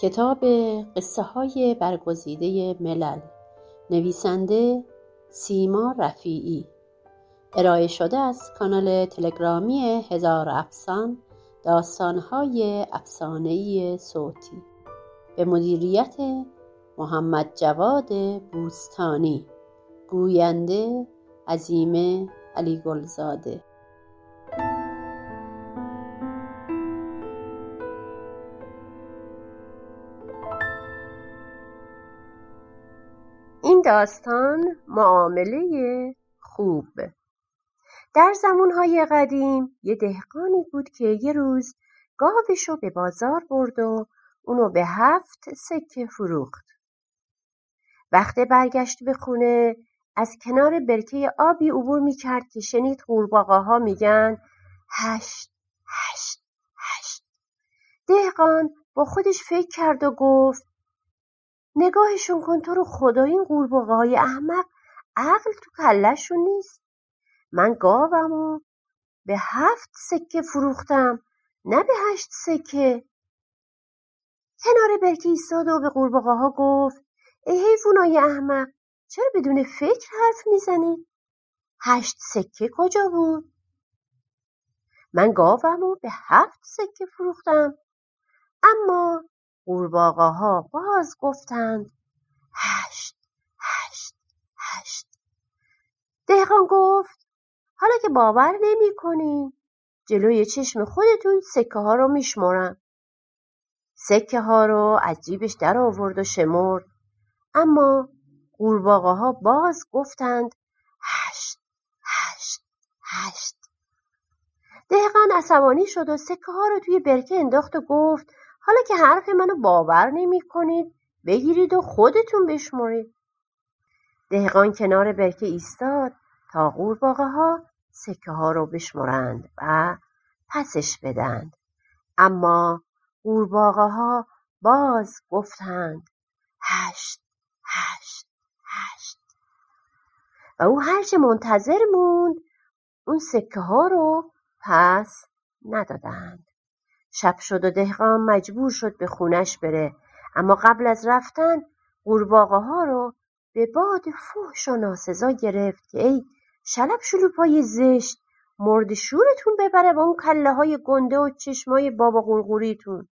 کتاب قصه های برگزیده ملل. نویسنده سیما رفیعی. ارائه شده از کانال تلگرامی هزار افسان داستانهای افسانهای صوتی. به مدیریت محمد جواد بوستانی. گوینده عزیمه علی گلزاده داستان معامله خوب. در زمانهای قدیم یه دهقانی بود که یه روز گاوشو به بازار برد و اونو به هفت سکه فروخت. وقتی برگشت به خونه از کنار برکه آبی عبور می‌کرد که شنید قورباغه‌ها میگن هشت هشت هشت. دهقان با خودش فکر کرد و گفت نگاهشون کن تو رو خدا این های احمق عقل تو کلشون نیست من گاوم و به هفت سکه فروختم نه به هشت سکه کنار برکه ایستاد و به قورباغه ها گفت ای حیوانای احمق چرا بدون فکر حرف می‌زنی؟ هشت سکه کجا بود؟ من گاوم و به هفت سکه فروختم اما ها باز گفتند هشت هشت هشت. دهقان گفت حالا که باور نمی کنین جلوی چشم خودتون سکه ها رو میشمرم سکه ها رو از جیبش در آورد و شمرد. اما قورباغه ها باز گفتند هشت هشت هشت. دهقان عصبانی شد و سکه ها رو توی برکه انداخت و گفت حالا که حرف منو باور نمی کنید بگیرید و خودتون بشمرید. دهقان کنار برکه ایستاد تا قورباغه ها سکه ها رو بشمرند و پسش بدند. اما قورباغه ها باز گفتند هشت هشت هشت. و او هرچه منتظر موند اون سکه ها رو پس ندادند. شب شد و دهقان مجبور شد به خونش بره. اما قبل از رفتن قورباغه ها رو به باد فوش و ناسزا گرفت که ای شلب شلوپای زشت مرد شورتون ببره با اون کله های گنده و چشمای بابا قورقوریتون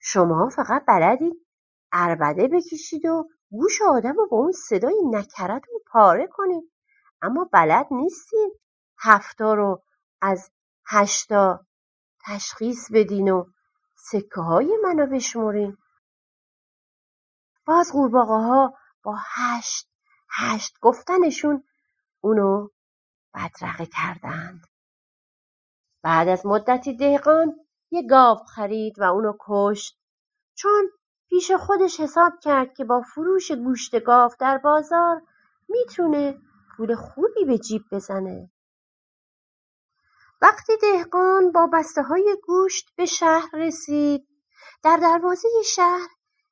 شما فقط بلدید اربده بکشید و گوش آدم رو با اون صدای نکرتون پاره کنید. اما بلد نیستید هفتا رو از هشتا تشخیص بدین و سکه های منو بشمرین. باز قورباغه با هشت هشت گفتنشون اونو بدرقه کردند. بعد از مدتی دهقان یه گاو خرید و اونو کشت. چون پیش خودش حساب کرد که با فروش گوشت گاو در بازار می‌تونه پول خوبی به جیب بزنه. وقتی دهقان با بسته های گوشت به شهر رسید در دروازه شهر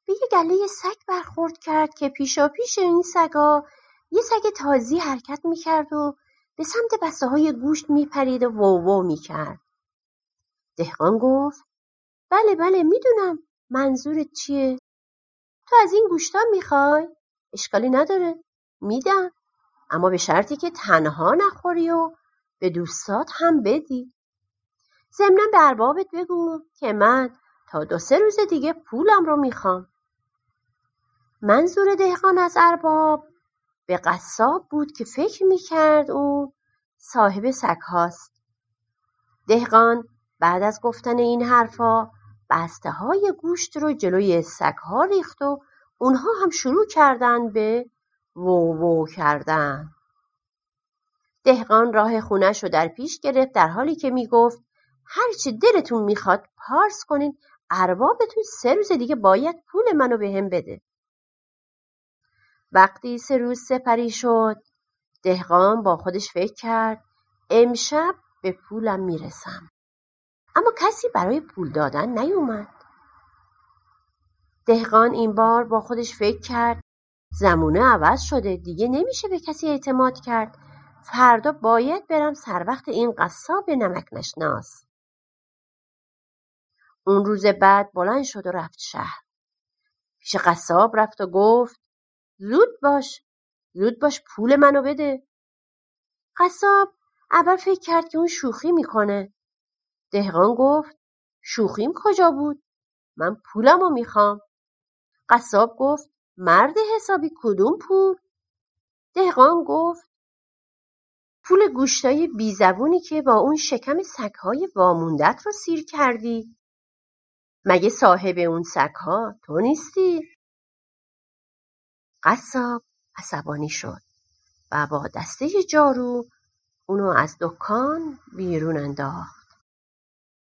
به یه گله سگ برخورد کرد که پیشا پیش این سگا یه سگ تازی حرکت می‌کرد و به سمت بسته های گوشت میپرید و وو می‌کرد. دهقان گفت بله بله می‌دونم منظورت چیه؟ تو از این گوشتا می‌خوای؟ اشکالی نداره میدم اما به شرطی که تنها نخوری و به دوستات هم بدی. ضمنا به اربابت بگو که من تا دو سه روز دیگه پولم رو می‌خوام. منظور دهقان از ارباب به قصاب بود که فکر می‌کرد او صاحب سگ هاست. دهقان بعد از گفتن این حرفا بسته های گوشت رو جلوی سگ ها ریخت و اونها هم شروع کردن به وو وو کردن. دهقان راه خونش رو در پیش گرفت در حالی که می‌گفت هرچی دلتون می‌خواد پارس کنین اربابتون سه روز دیگه باید پول منو به هم بده. وقتی سه روز سپری شد دهقان با خودش فکر کرد امشب به پولم می‌رسم. اما کسی برای پول دادن نیومد. دهقان این بار با خودش فکر کرد زمونه عوض شده دیگه نمیشه به کسی اعتماد کرد. فردا باید برم سر وقت این قصاب نمک نشناس. اون روز بعد بلند شد و رفت شهر. پیش قصاب رفت و گفت زود باش زود باش پول منو بده. قصاب اول فکر کرد که اون شوخی می‌کنه. دهقان گفت شوخیم کجا بود؟ من پولمو می‌خوام. قصاب گفت مرد حسابی کدوم پول؟ دهقان گفت پول گوشتای بیزبونی که با اون شکم سگهای واموندت رو سیر کردی. مگه صاحب اون سگها تو نیستی؟ قصاب عصبانی شد و با دسته جارو اونو از دکان بیرون انداخت.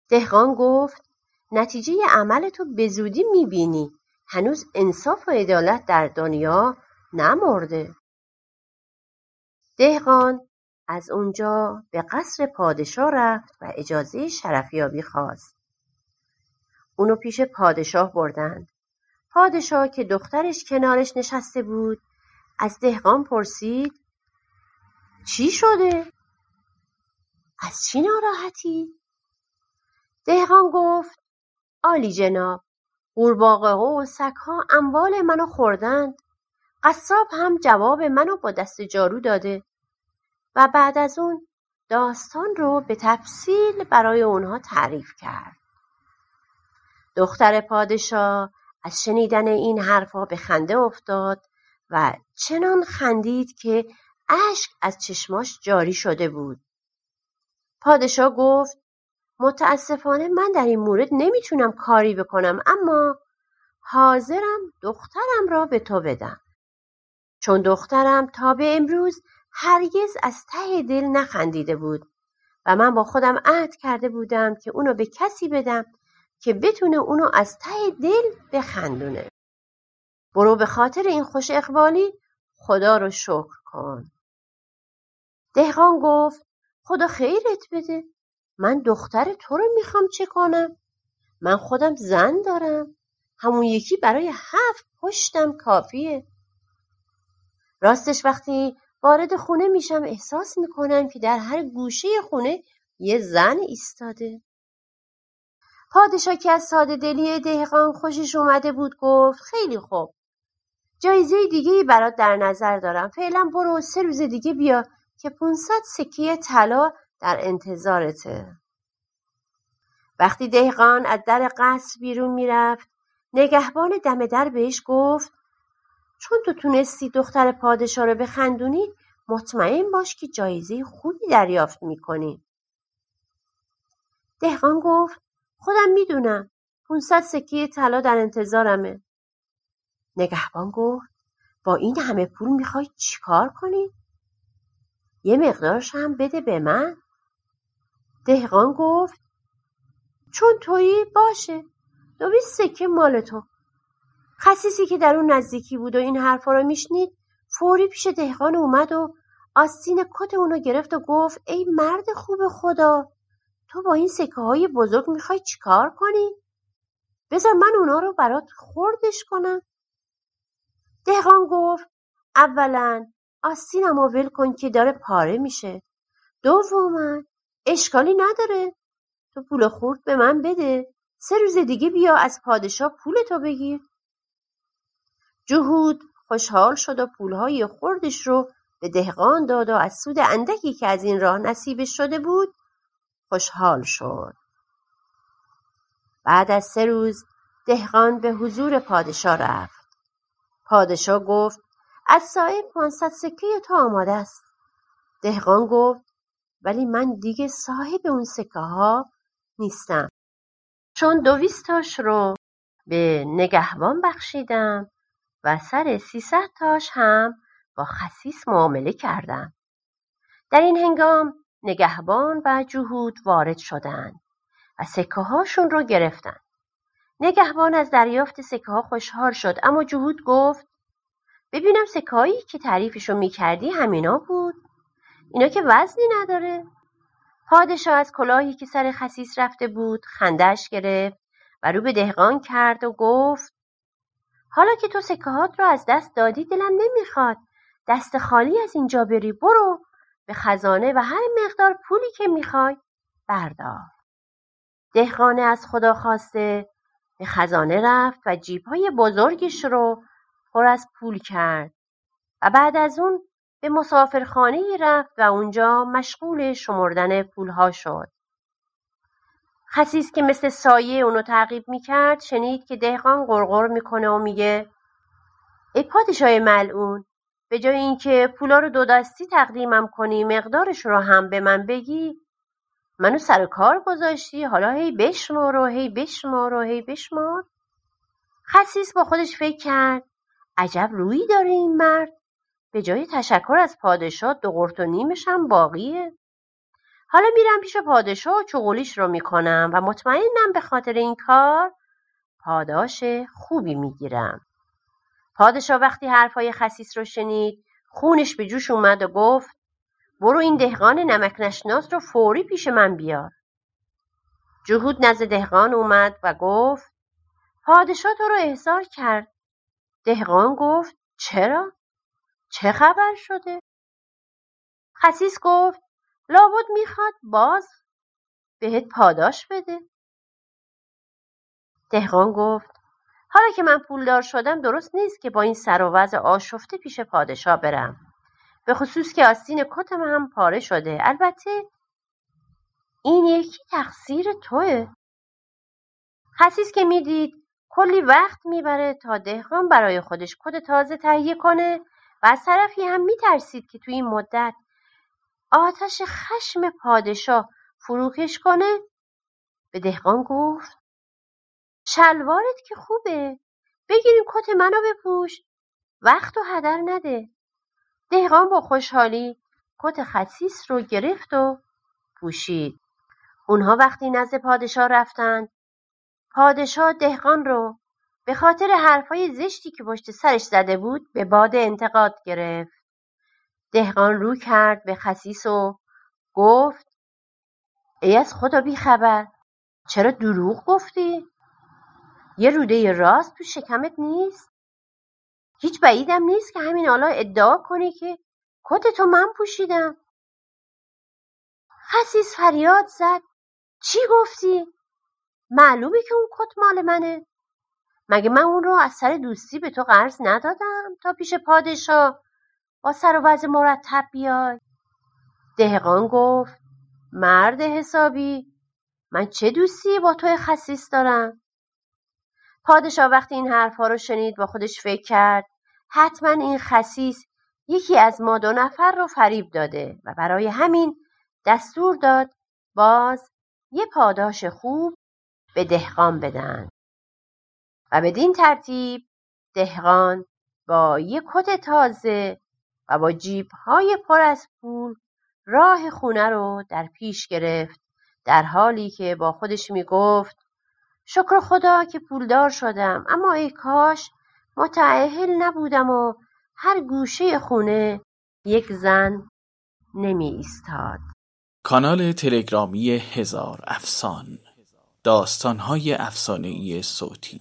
دهقان گفت نتیجه عمل تو به زودی می‌بینی. هنوز انصاف و عدالت در دنیا نمرده. دهقان از اونجا به قصر پادشاه رفت و اجازه شرفیابی خواست اونو پیش پادشاه بردند پادشاه که دخترش کنارش نشسته بود از دهقان پرسید چی شده؟ از چی ناراحتی؟ دهقان گفت آلی جناب قورباغه ها و سگ ها اموال منو خوردند قصاب هم جواب منو با دست جارو داده و بعد از اون داستان رو به تفصیل برای اونها تعریف کرد. دختر پادشاه از شنیدن این حرفها به خنده افتاد و چنان خندید که اشک از چشماش جاری شده بود. پادشاه گفت متاسفانه من در این مورد نمی‌تونم کاری بکنم اما حاضرم دخترم را به تو بدم. چون دخترم تا به امروز هرگز از ته دل نخندیده بود و من با خودم عهد کرده بودم که اونو به کسی بدم که بتونه اونو از ته دل بخندونه. برو به خاطر این خوش اقبالی خدا رو شکر کن. دهقان گفت خدا خیرت بده. من دختر تو رو می‌خوام چه کنم؟ من خودم زن دارم. همون یکی برای هفت پشتم کافیه. راستش وقتی وارد خونه میشم احساس می‌کنم که در هر گوشه خونه یه زن ایستاده. پادشاه که از ساده دلی دهقان خوشش اومده بود گفت خیلی خوب. جایزه دیگه برات در نظر دارم. فعلا برو سه روز دیگه بیا که 500 سکه طلا در انتظارته. وقتی دهقان از در قصر بیرون می‌رفت نگهبان دم در بهش گفت چون تو تونستی دختر پادشاه رو بخندونی مطمئن باش که جایزه خوبی دریافت می‌کنی. دهقان گفت خودم می‌دونم 500 سکه طلا در انتظارمه. نگهبان گفت با این همه پول می‌خوای چیکار کنی؟ یه مقدارش هم بده به من. دهقان گفت چون تویی باشه. دویست سکه مال تو. خسیسی که در اون نزدیکی بود و این حرفا رو میشنید فوری پیش دهقان اومد و آستین کت اونو گرفت و گفت ای مرد خوب خدا تو با این سکه های بزرگ می‌خوای چیکار کنی؟ بذار من اونا رو برات خوردش کنم. دهقان گفت اولا آستینم ول کن که داره پاره میشه. دوما اشکالی نداره. تو پول خورد به من بده. سه روز دیگه بیا از پادشاه پولتو بگیر. جهود خوشحال شد و پولهای خوردش رو به دهقان داد و از سود اندکی که از این راه نصیبش شده بود خوشحال شد. بعد از سه روز دهقان به حضور پادشاه رفت. پادشاه گفت از صاحب پانصد سکه تو آماده است. دهقان گفت ولی من دیگه صاحب اون سکه ها نیستم. چون دویستاش رو به نگهبان بخشیدم و سر سیصد تاش هم با خسیس معامله کردم در این هنگام نگهبان و جهود وارد شدند و سکه هاشون رو گرفتن نگهبان از دریافت سکه ها خوشحال شد اما جهود گفت ببینم سکه هایی که تعریفشو می‌کردی همینا بود؟ اینا که وزنی نداره. پادشاه از کلاهی که سر خسیس رفته بود خندش گرفت و رو به دهقان کرد و گفت حالا که تو سکهات رو از دست دادی دلم نمی‌خواد. دست خالی از اینجا بری برو. به خزانه و هر مقدار پولی که می‌خوای بردار. دهقانه از خدا خواسته به خزانه رفت و جیبهای بزرگش رو پر از پول کرد. و بعد از اون به مسافرخانه رفت و اونجا مشغول شمردن پولها شد. خسیس که مثل سایه اونو تعقیب می‌کرد شنید که دهقان غرغر می‌کنه و میگه ای پادشاه ملعون به جای اینکه پولا رو دو دستی تقدیمم کنی مقدارش رو هم به من بگی. منو سر کار گذاشتی حالا هی بشمار و هی بشمار و هی بشمار. خسیس با خودش فکر کرد عجب رویی داره این مرد به جای تشکر از پادشاه دو قرت و نیمش هم باقیه. حالا میرم پیش پادشاه و چغولیش رو می‌کنم و مطمئنم به خاطر این کار پاداش خوبی می‌گیرم. پادشاه وقتی حرفای خسیس رو شنید خونش به جوش اومد و گفت برو این دهقان نمک نشناس رو فوری پیش من بیار. جهود نزد دهقان اومد و گفت پادشاه تو رو احضار کرد. دهقان گفت چرا؟ چه خبر شده؟ خسیس گفت لابد می‌خواد باز بهت پاداش بده. دهقان گفت حالا که من پولدار شدم درست نیست که با این سر و وضع آشفته پیش پادشاه برم. به خصوص که آستین کتم هم پاره شده. البته این یکی تقصیر توه. خسیس که می‌دید کلی وقت می‌بره تا دهقان برای خودش کت تازه تهیه کنه و از طرفی هم میترسید که توی این مدت آتش خشم پادشاه فروکش کنه؟ به دهقان گفت شلوارت که خوبه بگیریم کت منو بپوش وقت و هدر نده. دهقان با خوشحالی کت خسیس رو گرفت و پوشید. اونها وقتی نزد پادشاه رفتند پادشاه دهقان رو به خاطر حرفای زشتی که پشت سرش زده بود به باد انتقاد گرفت. دهقان رو کرد به خسیس و گفت ای از خدا بی خبر چرا دروغ گفتی؟ یه روده راست تو شکمت نیست؟ هیچ بعیدم نیست که همین حالا ادعا کنی که کت تو من پوشیدم خسیس فریاد زد چی گفتی؟ معلومه که اون کت مال منه مگه من اون رو از سر دوستی به تو قرض ندادم تا پیش پادشاه با سر و وضع مرتب بیای. دهقان گفت مرد حسابی من چه دوستی با توی خسیس دارم؟ پادشاه وقتی این حرفها رو شنید با خودش فکر کرد حتما این خسیس یکی از ما دو نفر رو فریب داده و برای همین دستور داد باز یه پاداش خوب به دهقان بدن. و بدین ترتیب دهقان با یه کت تازه و با های پر از پول راه خونه رو در پیش گرفت در حالی که با خودش می گفت شکر خدا که پولدار شدم اما ای کاش متعهل نبودم و هر گوشه خونه یک زن نمی ایستاد کانال تلگرامی هزار افسان داستانهای ای صوتی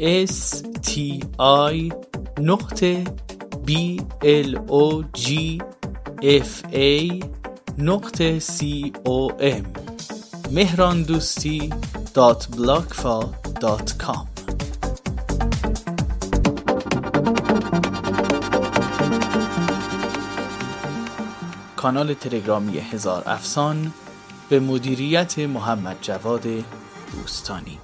s t i نقطه b l o g f a نقطه c o m مهران دوستی dot dot com کانال تلگرامی هزار افسان به مدیریت محمد جواد دوستانی